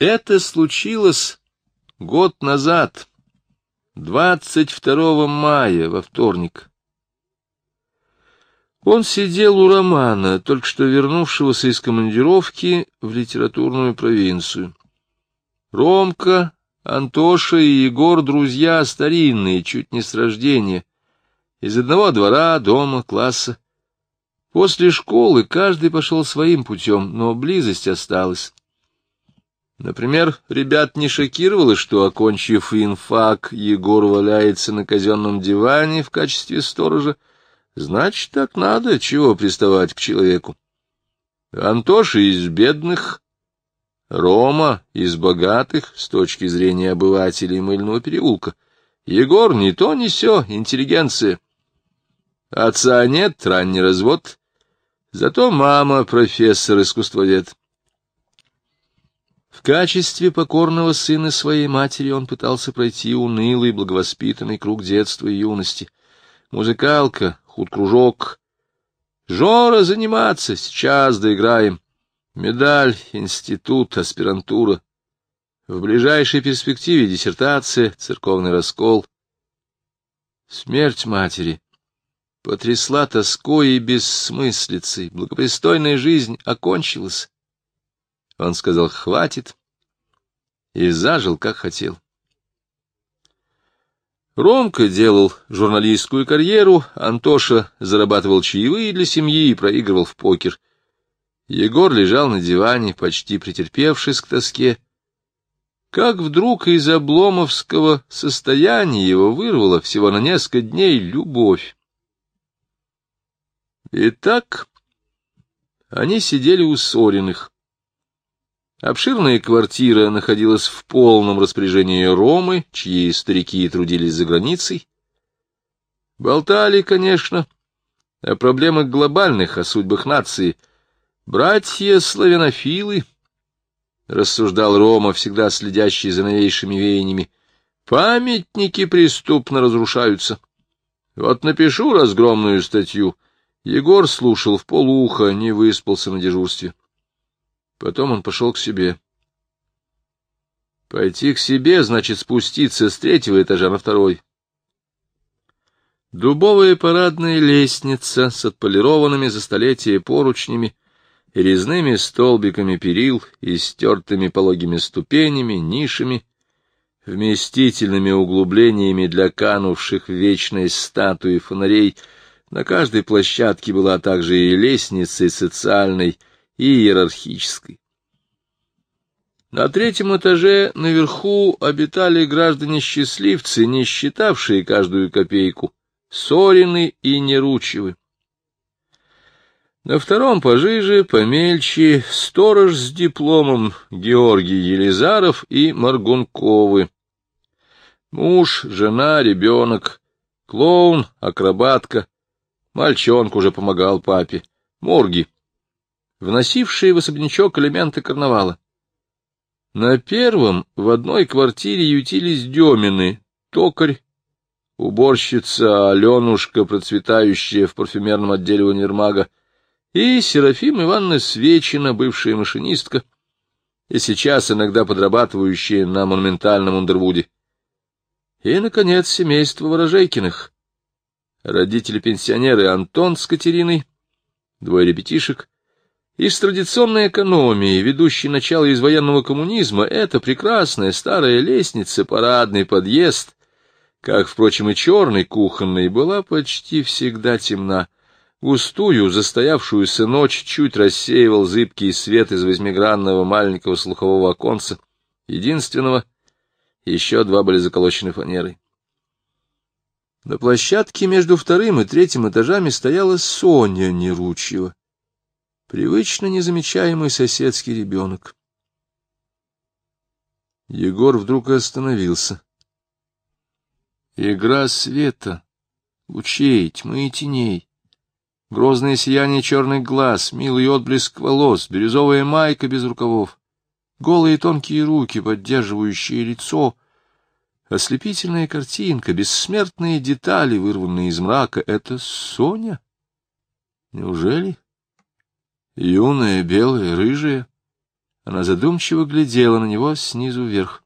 Это случилось год назад, 22 мая, во вторник. Он сидел у Романа, только что вернувшегося из командировки в литературную провинцию. Ромка, Антоша и Егор — друзья старинные, чуть не с рождения, из одного двора, дома, класса. После школы каждый пошел своим путем, но близость осталась. Например, ребят не шокировало, что, окончив инфак, Егор валяется на казенном диване в качестве сторожа, Значит, так надо, чего приставать к человеку. Антоша из бедных, Рома из богатых, с точки зрения обывателей мыльного переулка. Егор не то не сё, интеллигенция. Отца нет, ранний развод. Зато мама профессор-искусствовед. В качестве покорного сына своей матери он пытался пройти унылый благовоспитанный круг детства и юности. Музыкалка, худкружок. Жора заниматься, сейчас доиграем. Медаль, институт, аспирантура. В ближайшей перспективе диссертация, церковный раскол. Смерть матери потрясла тоской и бессмыслицей. Благопристойная жизнь окончилась. Он сказал «хватит» и зажил, как хотел. Ромка делал журналистскую карьеру, Антоша зарабатывал чаевые для семьи и проигрывал в покер. Егор лежал на диване, почти претерпевшись к тоске. Как вдруг из обломовского состояния его вырвало всего на несколько дней любовь. Итак, они сидели у Сориных. Обширная квартира находилась в полном распоряжении Ромы, чьи старики трудились за границей. Болтали, конечно, о проблемах глобальных, о судьбах нации. Братья славянофилы, — рассуждал Рома, всегда следящий за новейшими веяниями, — памятники преступно разрушаются. Вот напишу разгромную статью. Егор слушал в полуха, не выспался на дежурстве. Потом он пошел к себе. Пойти к себе, значит, спуститься с третьего этажа на второй. Дубовая парадная лестница с отполированными за столетие поручнями и резными столбиками перил и стертыми пологими ступенями, нишами, вместительными углублениями для канувших в вечность статуи фонарей. На каждой площадке была также и лестница социальной, и иерархической. На третьем этаже наверху обитали граждане-счастливцы, не считавшие каждую копейку, Сорины и Неручевы. На втором пожиже, помельче, сторож с дипломом Георгий Елизаров и Маргунковы. Муж, жена, ребенок, клоун, акробатка. Мальчонка уже помогал папе. Морги вносившие в особнячок элементы карнавала. На первом в одной квартире ютились Демины, токарь, уборщица Аленушка, процветающая в парфюмерном отделе универмага, и Серафим Ивановна Свечина, бывшая машинистка, и сейчас иногда подрабатывающая на монументальном Ундервуде. И, наконец, семейство Ворожейкиных. Родители-пенсионеры Антон с Катериной, двое ребятишек, из традиционной экономии, ведущей начало из военного коммунизма, это прекрасная старая лестница, парадный подъезд, как, впрочем, и черный кухонный, была почти всегда темна. Густую, застоявшуюся ночь чуть рассеивал зыбкий свет из восьмигранного маленького слухового оконца, единственного, еще два были заколочены фанерой. На площадке между вторым и третьим этажами стояла Соня Неручева привычно незамечаемый соседский ребенок. Егор вдруг остановился. Игра света, лучей, тьмы и теней, грозное сияние черных глаз, милый отблеск волос, бирюзовая майка без рукавов, голые тонкие руки, поддерживающие лицо, ослепительная картинка, бессмертные детали, вырванные из мрака — это Соня? Неужели? Юная, белая, рыжая, Она задумчиво глядела на него снизу вверх.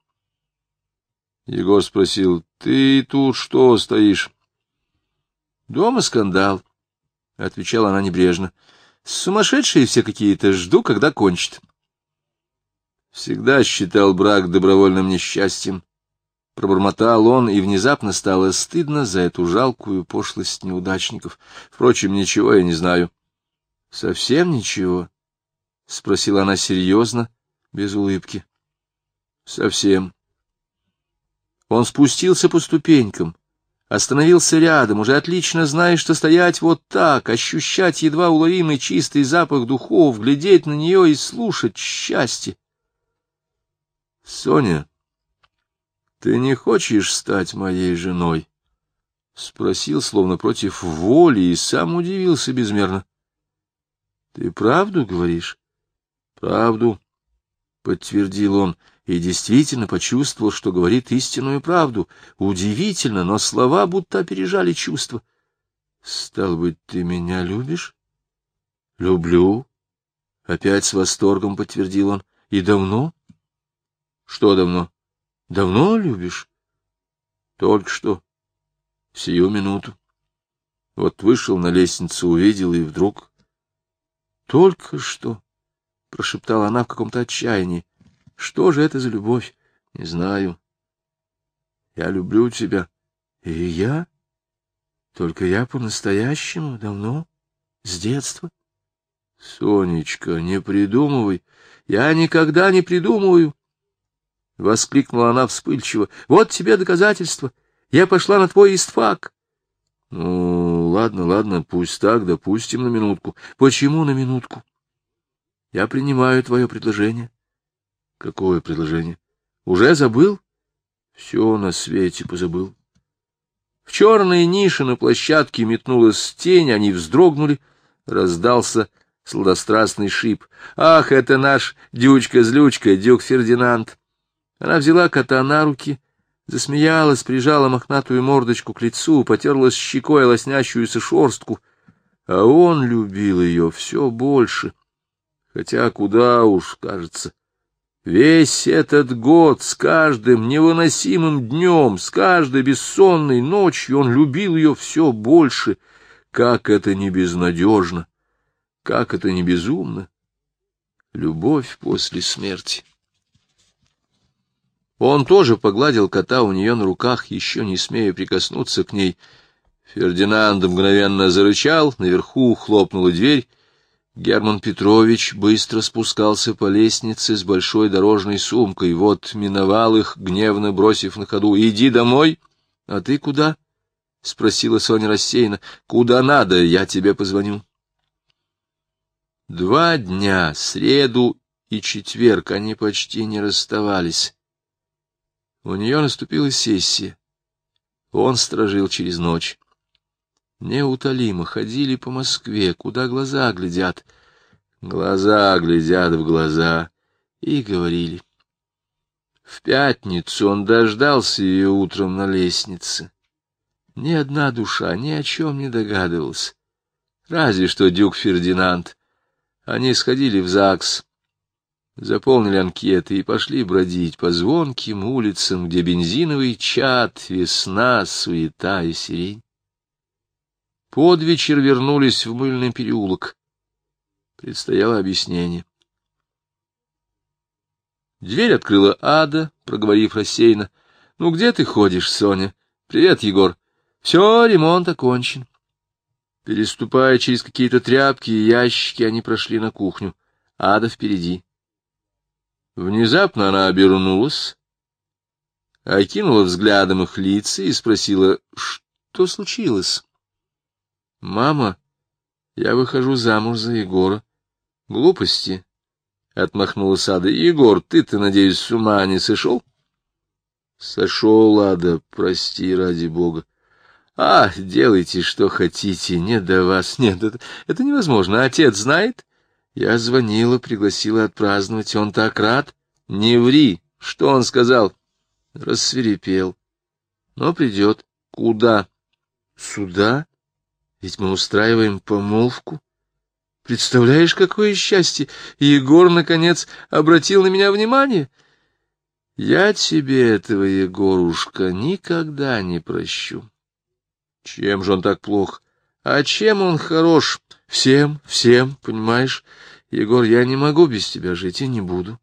Егор спросил, — Ты тут что стоишь? — Дома скандал, — отвечала она небрежно. — Сумасшедшие все какие-то, жду, когда кончат. Всегда считал брак добровольным несчастьем. Пробормотал он, и внезапно стало стыдно за эту жалкую пошлость неудачников. Впрочем, ничего я не знаю. — Совсем ничего? — спросила она серьезно, без улыбки. — Совсем. Он спустился по ступенькам, остановился рядом, уже отлично зная, что стоять вот так, ощущать едва уловимый чистый запах духов, глядеть на нее и слушать счастье. — Соня, ты не хочешь стать моей женой? — спросил, словно против воли, и сам удивился безмерно. — Ты правду говоришь? — Правду, — подтвердил он, — и действительно почувствовал, что говорит истинную правду. Удивительно, но слова будто опережали чувства. — Стал быть, ты меня любишь? — Люблю. Опять с восторгом подтвердил он. — И давно? — Что давно? — Давно любишь? — Только что. Сию минуту. Вот вышел на лестницу, увидел, и вдруг... — Только что, — прошептала она в каком-то отчаянии. Что же это за любовь? Не знаю. Я люблю тебя. И я? Только я по-настоящему, давно, с детства. Сонечка, не придумывай. Я никогда не придумываю. Воскликнула она вспыльчиво. Вот тебе доказательство. Я пошла на твой истфак. Ну, ладно, ладно, пусть так, допустим, на минутку. Почему на минутку? Я принимаю твое предложение. Какое предложение? Уже забыл? Все на свете позабыл. В черные ниши на площадке метнулась тень, они вздрогнули, раздался сладострастный шип. «Ах, это наш дючка-злючка, дюк Фердинанд!» Она взяла кота на руки, засмеялась, прижала мохнатую мордочку к лицу, потерлась щекой лоснящуюся шорстку, а он любил ее все больше, хотя куда уж, кажется, Весь этот год, с каждым невыносимым днем, с каждой бессонной ночью он любил ее все больше. Как это не безнадежно, как это не безумно. Любовь после смерти. Он тоже погладил кота у нее на руках, еще не смея прикоснуться к ней. Фердинанд мгновенно зарычал, наверху хлопнула дверь, Герман Петрович быстро спускался по лестнице с большой дорожной сумкой. Вот миновал их, гневно бросив на ходу. — Иди домой. — А ты куда? — спросила Соня рассеянно. — Куда надо, я тебе позвоню. Два дня, среду и четверг, они почти не расставались. У нее наступила сессия. Он сторожил через ночь неутолимо ходили по Москве, куда глаза глядят. Глаза глядят в глаза, и говорили. В пятницу он дождался ее утром на лестнице. Ни одна душа ни о чем не догадывалась. Разве что дюк Фердинанд. Они сходили в ЗАГС, заполнили анкеты и пошли бродить по звонким улицам, где бензиновый чад, весна, суета и сирень. Под вечер вернулись в мыльный переулок. Предстояло объяснение. Дверь открыла Ада, проговорив рассеянно. — Ну, где ты ходишь, Соня? — Привет, Егор. — Все, ремонт окончен. Переступая через какие-то тряпки и ящики, они прошли на кухню. Ада впереди. Внезапно она обернулась, окинула взглядом их лица и спросила, что случилось. — Мама, я выхожу замуж за Егора. — Глупости, — отмахнулась Ада. — Егор, ты-то, надеюсь, с ума не сошел? — Сошел, Ада, прости, ради бога. — А, делайте, что хотите, не до вас. Нет, это, это невозможно. Отец знает? Я звонила, пригласила отпраздновать. Он так рад. Не ври. Что он сказал? Рассверепел. Но придет. Куда? Сюда? Ведь мы устраиваем помолвку. Представляешь, какое счастье! Егор, наконец, обратил на меня внимание. Я тебе этого, Егорушка, никогда не прощу. Чем же он так плох? А чем он хорош? Всем, всем, понимаешь? Егор, я не могу без тебя жить и не буду.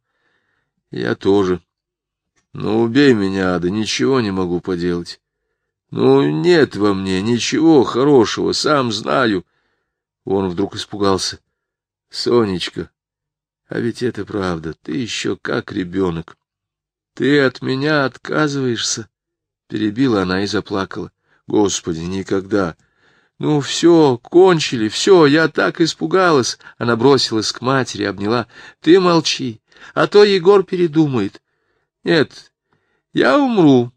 Я тоже. Ну, убей меня, да ничего не могу поделать. Ну, нет во мне ничего хорошего, сам знаю. Он вдруг испугался. Сонечка, а ведь это правда, ты еще как ребенок. Ты от меня отказываешься? Перебила она и заплакала. Господи, никогда. Ну, все, кончили, все, я так испугалась. Она бросилась к матери, обняла. Ты молчи, а то Егор передумает. Нет, я умру.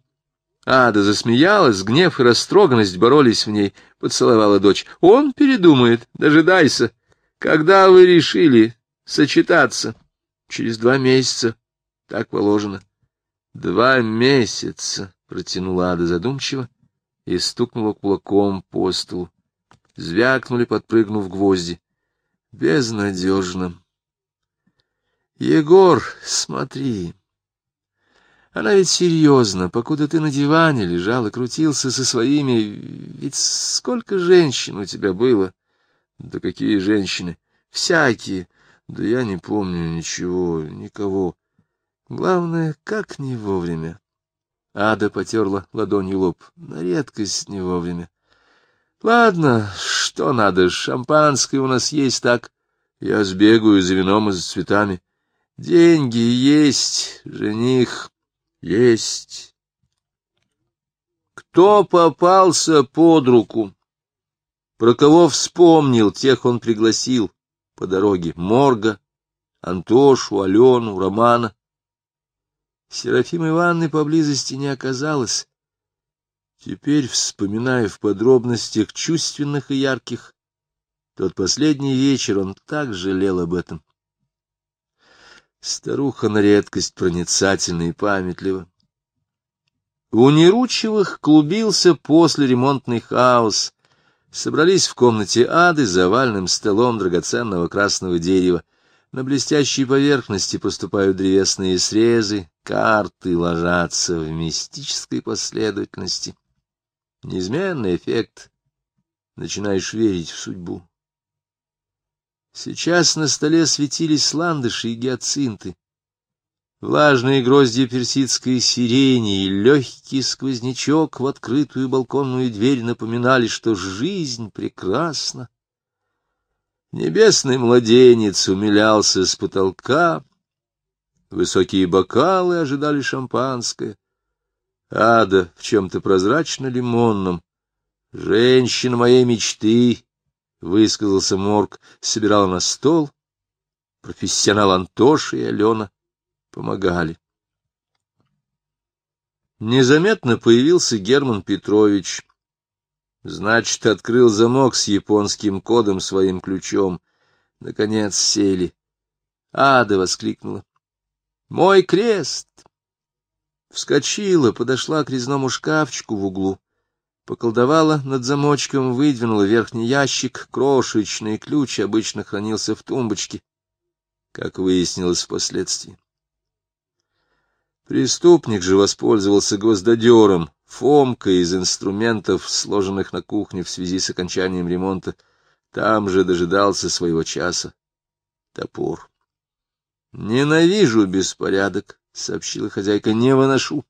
Ада засмеялась, гнев и растроганность боролись в ней, поцеловала дочь. Он передумает, дожидайся. Когда вы решили сочетаться? Через два месяца. Так положено. Два месяца, протянула Ада задумчиво и стукнула кулаком по столу. Звякнули, подпрыгнув гвозди. Безнадежно. Егор, смотри. Она ведь серьезно, покуда ты на диване лежал и крутился со своими... Ведь сколько женщин у тебя было? Да какие женщины? Всякие. Да я не помню ничего, никого. Главное, как не вовремя. Ада потерла ладонью лоб. На редкость не вовремя. Ладно, что надо, шампанское у нас есть так. Я сбегаю за вином и за цветами. Деньги есть, жених есть. Кто попался под руку? Про кого вспомнил, тех он пригласил по дороге. Морга, Антошу, Алену, Романа. Серафимы Ивановны поблизости не оказалось. Теперь, вспоминая в подробностях чувственных и ярких, тот последний вечер он так жалел об этом. Старуха на редкость проницательна и памятлива. У Неручевых клубился после ремонтный хаос. Собрались в комнате ады за овальным столом драгоценного красного дерева. На блестящей поверхности поступают древесные срезы, карты ложатся в мистической последовательности. Неизменный эффект. Начинаешь верить в судьбу. Сейчас на столе светились ландыши и гиацинты. Влажные грозди персидской сирени и легкий сквознячок в открытую балконную дверь напоминали, что жизнь прекрасна. Небесный младенец умилялся с потолка, высокие бокалы ожидали шампанское. Ада в чем-то прозрачно-лимонном, женщина моей мечты, — высказался Морг, собирала на стол. Профессионал Антоша и Алена помогали. Незаметно появился Герман Петрович, Значит, открыл замок с японским кодом своим ключом. Наконец сели. Ада воскликнула. «Мой крест!» Вскочила, подошла к резному шкафчику в углу. Поколдовала над замочком, выдвинула верхний ящик. Крошечный ключ обычно хранился в тумбочке, как выяснилось впоследствии. Преступник же воспользовался гвоздодером, Фомка из инструментов, сложенных на кухне в связи с окончанием ремонта, там же дожидался своего часа. Топор. — Ненавижу беспорядок, — сообщила хозяйка, — не выношу.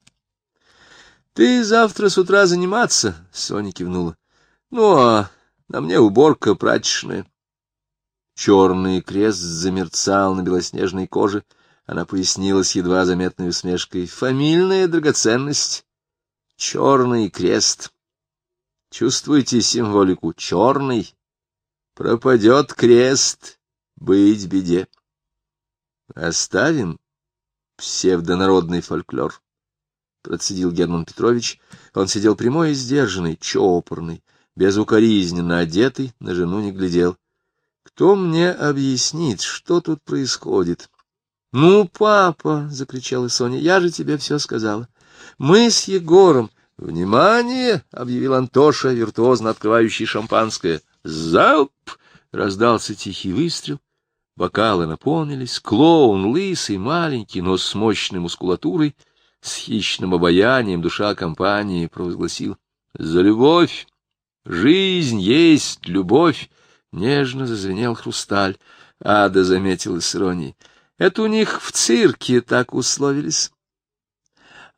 — Ты завтра с утра заниматься, — Соня кивнула. — Ну, а на мне уборка прачечная. Черный крест замерцал на белоснежной коже. Она пояснила с едва заметной усмешкой. — Фамильная драгоценность. Черный крест. Чувствуете символику? Черный. Пропадет крест, быть беде. Оставим псевдонародный фольклор. Процедил Герман Петрович. Он сидел прямой и сдержанный, чопорный, безукоризненно одетый, на жену не глядел. Кто мне объяснит, что тут происходит? — Ну, папа, — закричала Соня, — я же тебе все сказала. Мы с Егором... «Внимание!» — объявил Антоша, виртуозно открывающий шампанское. «Залп!» раздался тихий выстрел, бокалы наполнились, клоун, лысый, маленький, но с мощной мускулатурой, с хищным обаянием душа компании провозгласил «За любовь! Жизнь есть любовь!» Нежно зазвенел хрусталь. Ада заметила с иронией. «Это у них в цирке так условились».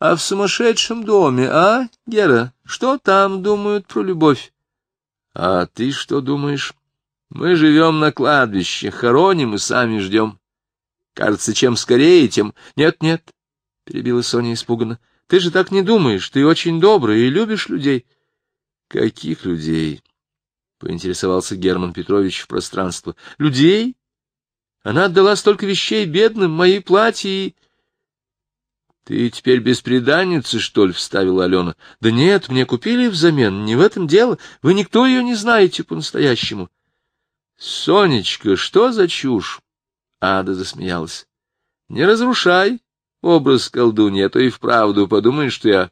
А в сумасшедшем доме, а, Гера, что там думают про любовь? А ты что думаешь? Мы живем на кладбище, хороним и сами ждем. Кажется, чем скорее, тем... Нет, нет, — перебила Соня испуганно. Ты же так не думаешь, ты очень добрый и любишь людей. Каких людей? — поинтересовался Герман Петрович в пространство. Людей? Она отдала столько вещей бедным, мои платья и... — Ты теперь беспреданница, что ли? — вставила Алена. — Да нет, мне купили взамен, не в этом дело. Вы никто ее не знаете по-настоящему. — Сонечка, что за чушь? Ада засмеялась. — Не разрушай образ колдуньи, а то и вправду подумаешь, что я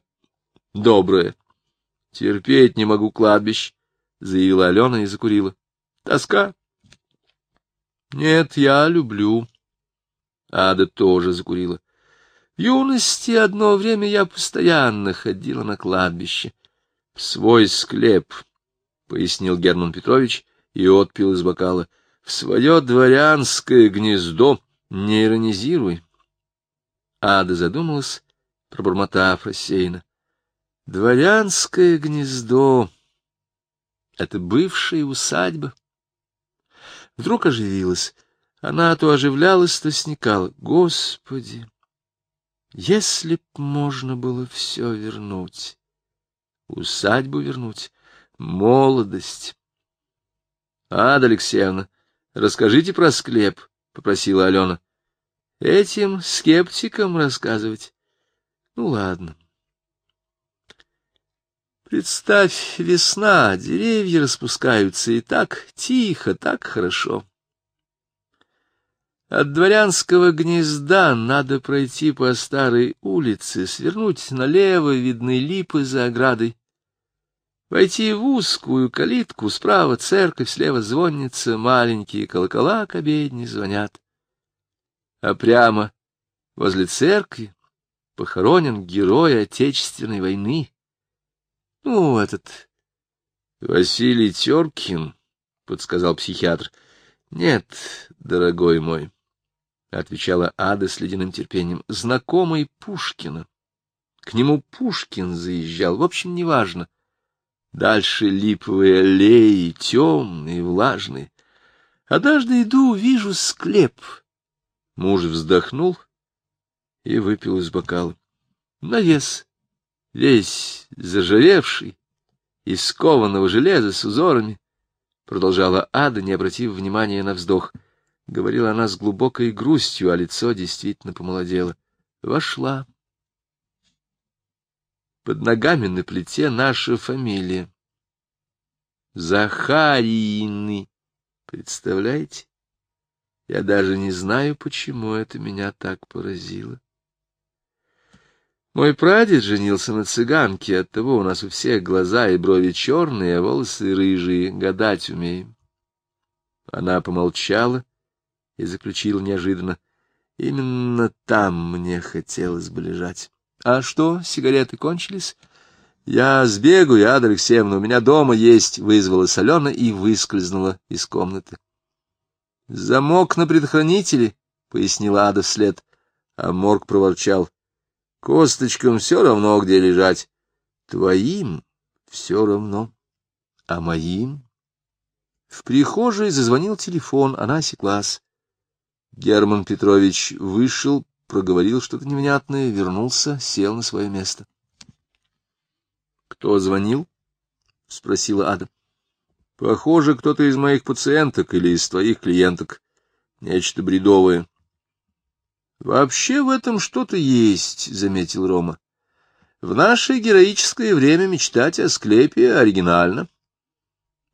добрая. — Терпеть не могу кладбищ, — заявила Алена и закурила. — Тоска. — Нет, я люблю. Ада тоже закурила. Юности одно время я постоянно ходила на кладбище. — В свой склеп, — пояснил Герман Петрович и отпил из бокала. — В свое дворянское гнездо не иронизируй. Ада задумалась, пробормотав рассеянно. — Дворянское гнездо — это бывшая усадьба. Вдруг оживилась. Она то оживлялась, то сникала. Господи! Если б можно было все вернуть, усадьбу вернуть, молодость. — Ада Алексеевна, расскажите про склеп, — попросила Алена. — Этим скептикам рассказывать? Ну, ладно. Представь, весна, деревья распускаются, и так тихо, так хорошо. От дворянского гнезда надо пройти по старой улице, свернуть налево, видны липы за оградой, войти в узкую калитку, справа церковь, слева звонница, маленькие колокола к обедне звонят. А прямо возле церкви похоронен герой Отечественной войны. Ну, этот Василий Теркин, — подсказал психиатр. — Нет, дорогой мой, — отвечала Ада с ледяным терпением, — знакомый Пушкина. К нему Пушкин заезжал, в общем, неважно. Дальше липовые аллеи, темные, влажные. Однажды иду, вижу склеп. Муж вздохнул и выпил из бокала. Навес, весь зажаревший, из кованого железа с узорами, продолжала Ада, не обратив внимания на вздох —— говорила она с глубокой грустью, а лицо действительно помолодело. Вошла. Под ногами на плите наша фамилия. Захарины. Представляете? Я даже не знаю, почему это меня так поразило. Мой прадед женился на цыганке, оттого у нас у всех глаза и брови черные, а волосы рыжие, гадать умеем. Она помолчала и заключил неожиданно. Именно там мне хотелось бы лежать. А что, сигареты кончились? Я сбегаю, Ада Алексеевна, у меня дома есть, вызвала Алена и выскользнула из комнаты. Замок на предохранителе, пояснила Ада вслед, а Морг проворчал. Косточкам все равно, где лежать. Твоим все равно, а моим... В прихожей зазвонил телефон, она осеклась. Герман Петрович вышел, проговорил что-то невнятное, вернулся, сел на свое место. — Кто звонил? — спросила Ада. — Похоже, кто-то из моих пациенток или из твоих клиенток. Нечто бредовое. — Вообще в этом что-то есть, — заметил Рома. — В наше героическое время мечтать о склепе оригинально. —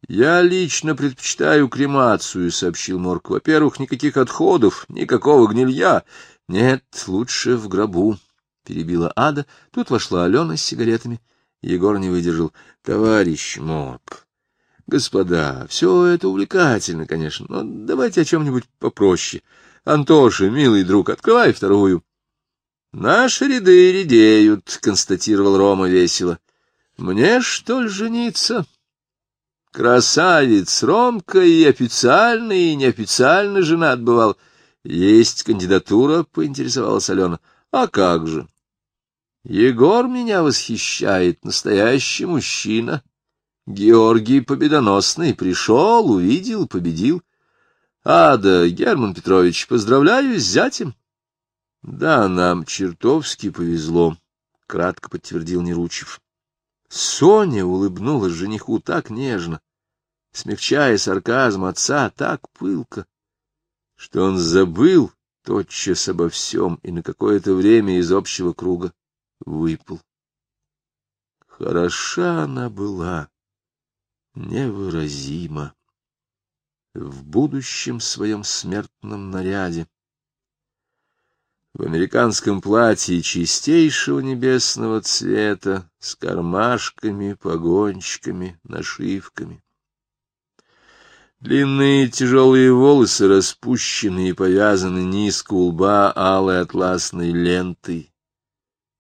«Я лично предпочитаю кремацию», — сообщил Морк. «Во-первых, никаких отходов, никакого гнилья. Нет, лучше в гробу», — перебила Ада. Тут вошла Алена с сигаретами. Егор не выдержал. «Товарищ Морк, Господа, все это увлекательно, конечно, но давайте о чем-нибудь попроще. Антоша, милый друг, открывай вторую. Наши ряды редеют, — констатировал Рома весело. Мне, что ли, жениться? Красавец Ромка и официально, и неофициально женат бывал. Есть кандидатура, — поинтересовалась Алена. А как же? Егор меня восхищает, настоящий мужчина. Георгий Победоносный пришел, увидел, победил. Ада, Герман Петрович, поздравляю с зятем. Да, нам чертовски повезло, — кратко подтвердил Неручев. Соня улыбнулась жениху так нежно, смягчая сарказм отца так пылко, что он забыл тотчас обо всем и на какое-то время из общего круга выпал. Хороша она была, невыразима, в будущем своем смертном наряде, в американском платье чистейшего небесного цвета, с кармашками, погончиками, нашивками. Длинные тяжелые волосы распущены и повязаны низко у лба алой атласной лентой.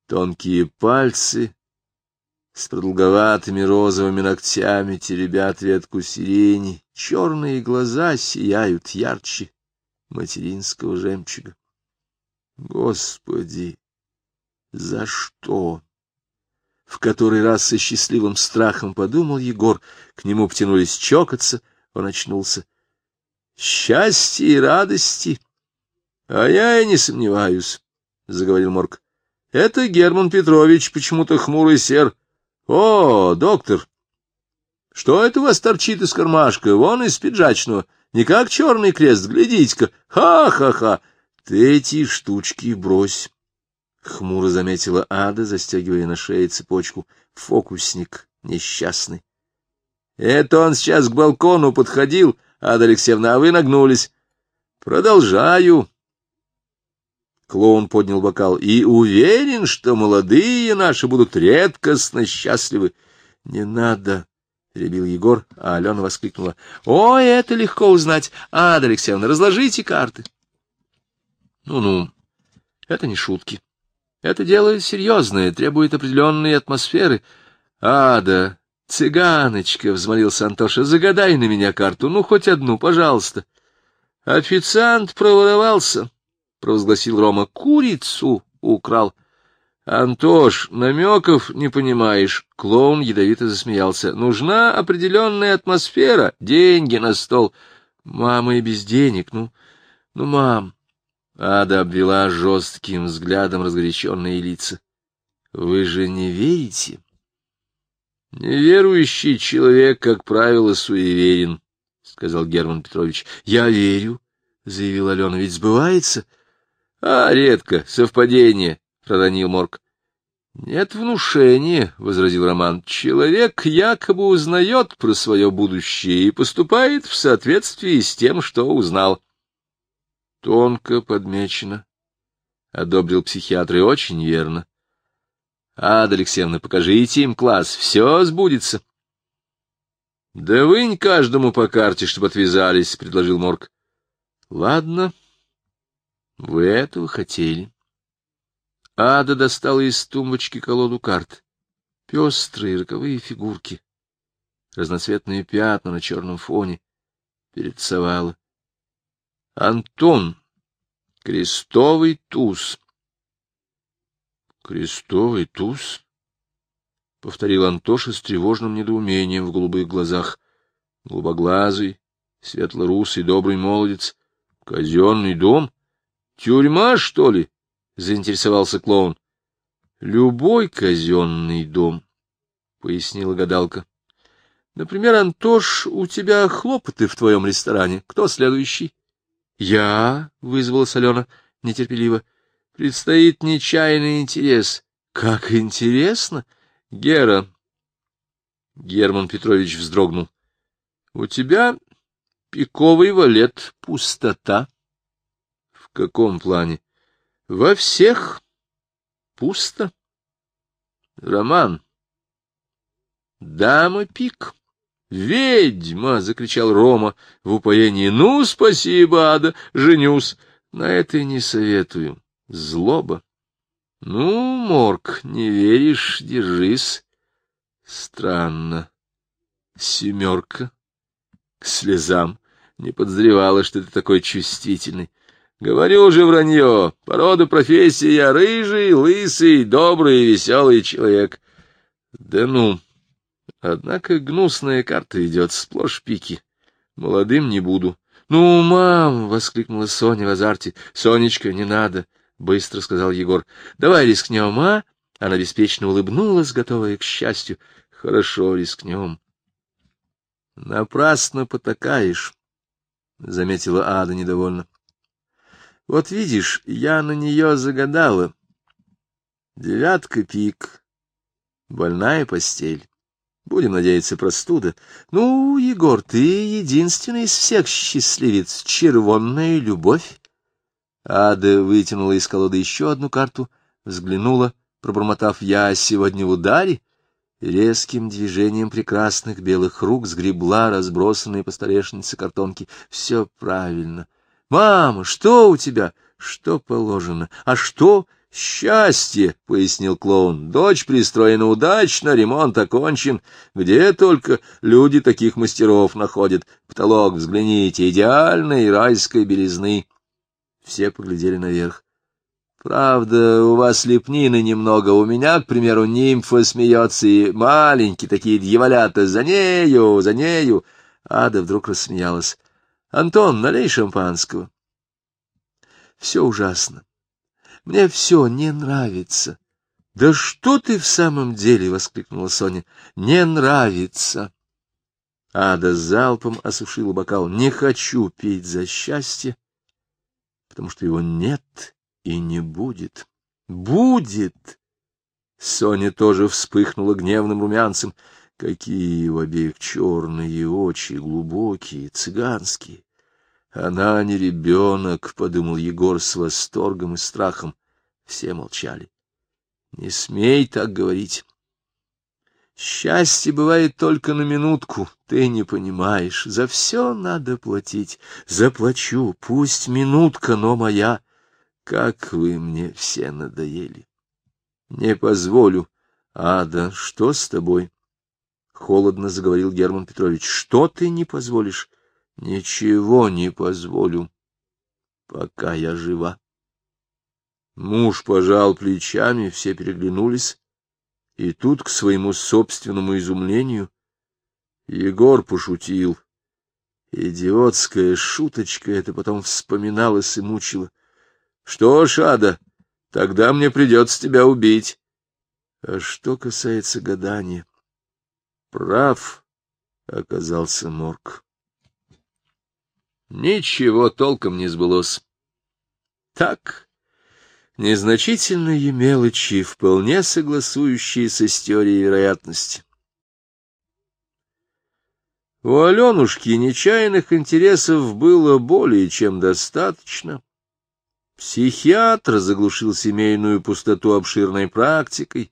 Тонкие пальцы с продолговатыми розовыми ногтями теребят ветку сирени, черные глаза сияют ярче материнского жемчуга. Господи, за что? В который раз со счастливым страхом подумал Егор, к нему потянулись чокаться, он очнулся. Счастье и радости! А я и не сомневаюсь, — заговорил Морг. Это Герман Петрович, почему-то хмурый сер. О, доктор! Что это у вас торчит из кармашка? Вон из пиджачного. Не как черный крест, глядите-ка. Ха-ха-ха! Ты эти штучки брось, — хмуро заметила Ада, застегивая на шее цепочку. Фокусник несчастный. Это он сейчас к балкону подходил, Ада Алексеевна, а вы нагнулись. Продолжаю. Клоун поднял бокал. И уверен, что молодые наши будут редкостно счастливы. Не надо, — перебил Егор, а Алена воскликнула. — Ой, это легко узнать. Ада Алексеевна, разложите карты. Ну-ну, это не шутки. Это дело серьезное, требует определенной атмосферы. Ада, цыганочка, — взмолился Антоша, — загадай на меня карту, ну, хоть одну, пожалуйста. Официант проворовался, — провозгласил Рома, — курицу украл. Антош, намеков не понимаешь. Клоун ядовито засмеялся. Нужна определенная атмосфера, деньги на стол. Мама и без денег, ну, ну, мам. Ада обвела жестким взглядом разгоряченные лица. — Вы же не верите? — Неверующий человек, как правило, суеверен, — сказал Герман Петрович. — Я верю, — заявил Алена, — ведь сбывается. — А, редко, совпадение, — проронил Морг. — Нет внушения, — возразил Роман. — Человек якобы узнает про свое будущее и поступает в соответствии с тем, что узнал. — Тонко подмечено. Одобрил психиатр и очень верно. Ада Алексеевна, покажите им класс, все сбудется. — Да вынь каждому по карте, чтобы отвязались, — предложил Морг. — Ладно, вы этого хотели. Ада достала из тумбочки колоду карт. Пестрые роковые фигурки, разноцветные пятна на черном фоне, перерисовала. Антон. Крестовый туз. Крестовый туз? — повторил Антоша с тревожным недоумением в голубых глазах. Голубоглазый, светлорусый, добрый молодец. Казенный дом? Тюрьма, что ли? — заинтересовался клоун. — Любой казенный дом, — пояснила гадалка. — Например, Антош, у тебя хлопоты в твоем ресторане. Кто следующий? —— Я, — вызвалась Алена нетерпеливо, — предстоит нечаянный интерес. — Как интересно! Гера! Герман Петрович вздрогнул. — У тебя пиковый валет, пустота. — В каком плане? — Во всех пусто. Роман. Дама пик. «Ведьма!» — закричал Рома в упоении. «Ну, спасибо, Ада, женюсь. На это и не советую. Злоба. Ну, Морг, не веришь, держись. Странно. Семерка. К слезам. Не подозревала, что ты такой чувствительный. Говорю же вранье. Порода профессия рыжий, лысый, добрый и веселый человек. Да ну... Однако гнусная карта идет, сплошь пики. Молодым не буду. — Ну, мам! — воскликнула Соня в азарте. — Сонечка, не надо! — быстро сказал Егор. — Давай рискнем, а? Она беспечно улыбнулась, готовая к счастью. — Хорошо, рискнем. — Напрасно потакаешь, — заметила Ада недовольно. — Вот видишь, я на нее загадала. Девятка пик, больная постель. Будем надеяться, простуда. Ну, Егор, ты единственный из всех счастливец. Червонная любовь. Ада вытянула из колоды еще одну карту, взглянула, пробормотав «Я сегодня в ударе», резким движением прекрасных белых рук сгребла разбросанные по столешнице картонки. Все правильно. «Мама, что у тебя?» «Что положено? А что?» «Счастье», — пояснил клоун, — «дочь пристроена удачно, ремонт окончен. Где только люди таких мастеров находят. Потолок, взгляните, идеальной райской белизны». Все поглядели наверх. «Правда, у вас лепнины немного. У меня, к примеру, нимфа смеется, и маленькие такие дьяволята. За нею, за нею!» Ада вдруг рассмеялась. «Антон, налей шампанского». «Все ужасно. Мне все не нравится. — Да что ты в самом деле? — воскликнула Соня. — Не нравится. Ада залпом осушила бокал. — Не хочу пить за счастье, потому что его нет и не будет. — Будет! Соня тоже вспыхнула гневным румянцем. Какие у обеих черные очи, глубокие, цыганские. Она не ребенок, — подумал Егор с восторгом и страхом. Все молчали. Не смей так говорить. Счастье бывает только на минутку, ты не понимаешь. За все надо платить. Заплачу, пусть минутка, но моя. Как вы мне все надоели. Не позволю. Ада, что с тобой? Холодно заговорил Герман Петрович. Что ты не позволишь? Ничего не позволю, пока я жива. Муж пожал плечами, все переглянулись, и тут, к своему собственному изумлению, Егор пошутил. Идиотская шуточка это потом вспоминалась и мучила. — Что ж, Ада, тогда мне придется тебя убить. А что касается гадания, прав оказался Морг. Ничего толком не сбылось. Так, незначительные мелочи, вполне согласующиеся с теорией вероятности. У Аленушки нечаянных интересов было более чем достаточно. Психиатр заглушил семейную пустоту обширной практикой,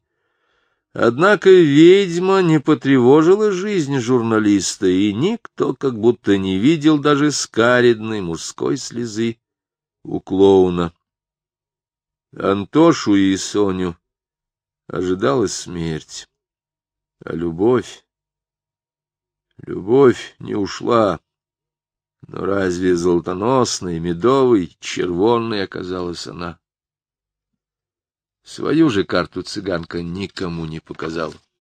Однако ведьма не потревожила жизнь журналиста, и никто как будто не видел даже скаридной мужской слезы у клоуна. Антошу и Соню ожидала смерть, а любовь... Любовь не ушла, но разве золотоносной, медовой, червонной оказалась она? Свою же карту цыганка никому не показала.